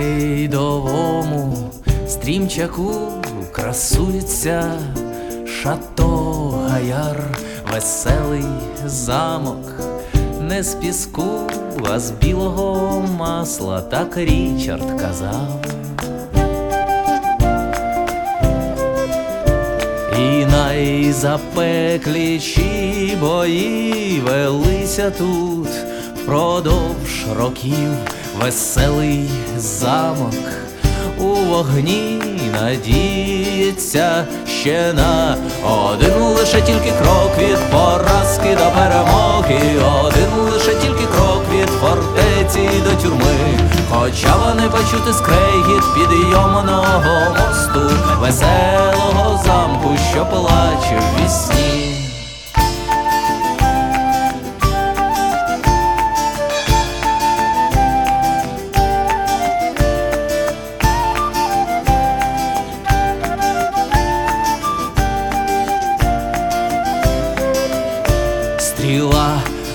рейдовому стрімчаку красується шато гаяр, веселий замок, не з піску, а з білого масла, так Річард казав. І найзапекліші бої велися тут впродовж років веселий замок у вогні надіється ще на один лише тільки крок від поразки до перемоги, один лише тільки крок від фортеці до тюрми. Хоча вони почути скрегіт підйомного мосту, веселого замку, що плаче в вісні.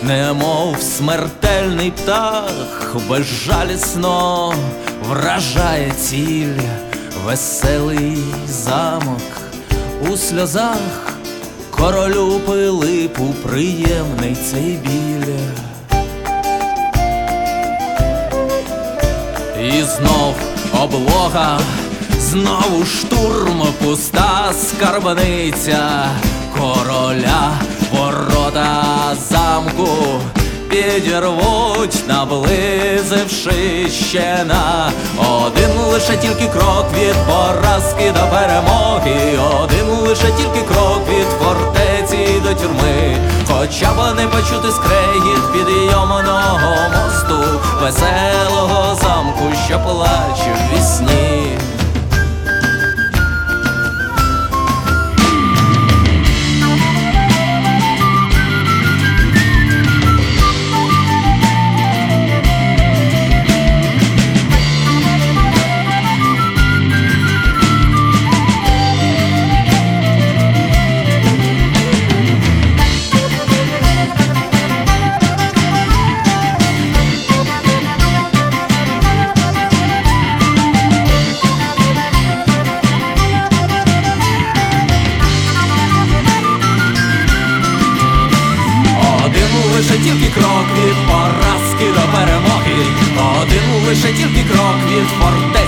Немов смертельний птах, безжалісно вражає ціль, веселий замок у сльозах, королю Пилипу приємний цей біль. І знов облога, знову штурм, пуста скарбниця короля, ворота замку підірвуть, наблизивши ще на один лише тільки крок від поразки до перемоги, один лише тільки крок від фортеці до тюрми, хоча б не почути скрегіт підйомного мосту, веселого замку, що плаче лише тільки крок від поразки до перемоги, один лише тільки крок від фортеці